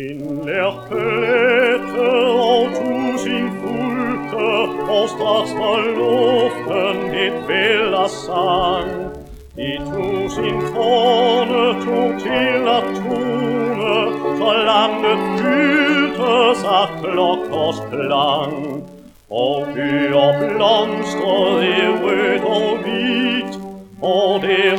In der og tusind fulgte, sin straks fra luften et væld af sang. I tusind tårne tog til at tone, så landet fyldtes af klokkers klang. Og byer blomstrede i rødt og hvidt, og det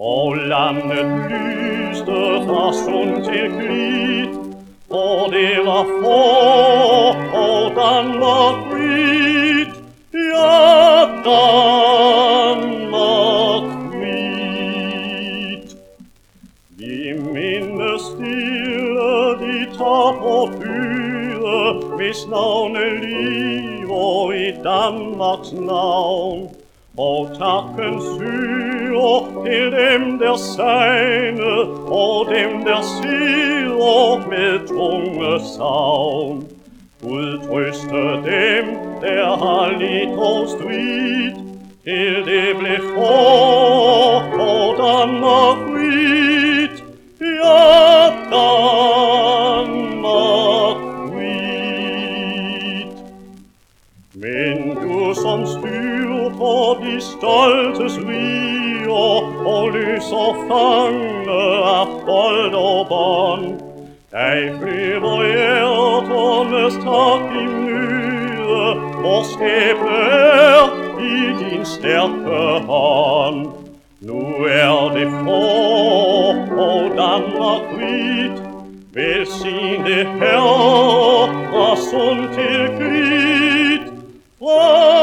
og landet lyste fra sund til klit, for det var for og Danmark frit. Ja, Danmark frit. Vi mindes stille de tapre fyre, hvis navne lever i Danmarks navn. Og takken syger til dem, der sejne, og dem, der sidder med tunge savn. Gud trøste dem, der har lidt og strid, til det blev for, Men du som styr på de stoltes riger og løser fange af bold og bånd, dig flyver hjerternes tak i nyde, hvor skæbne er i din stærke hånd. Nu er det for, og Danmark frit, velsigne herre fra sund til krig. 我。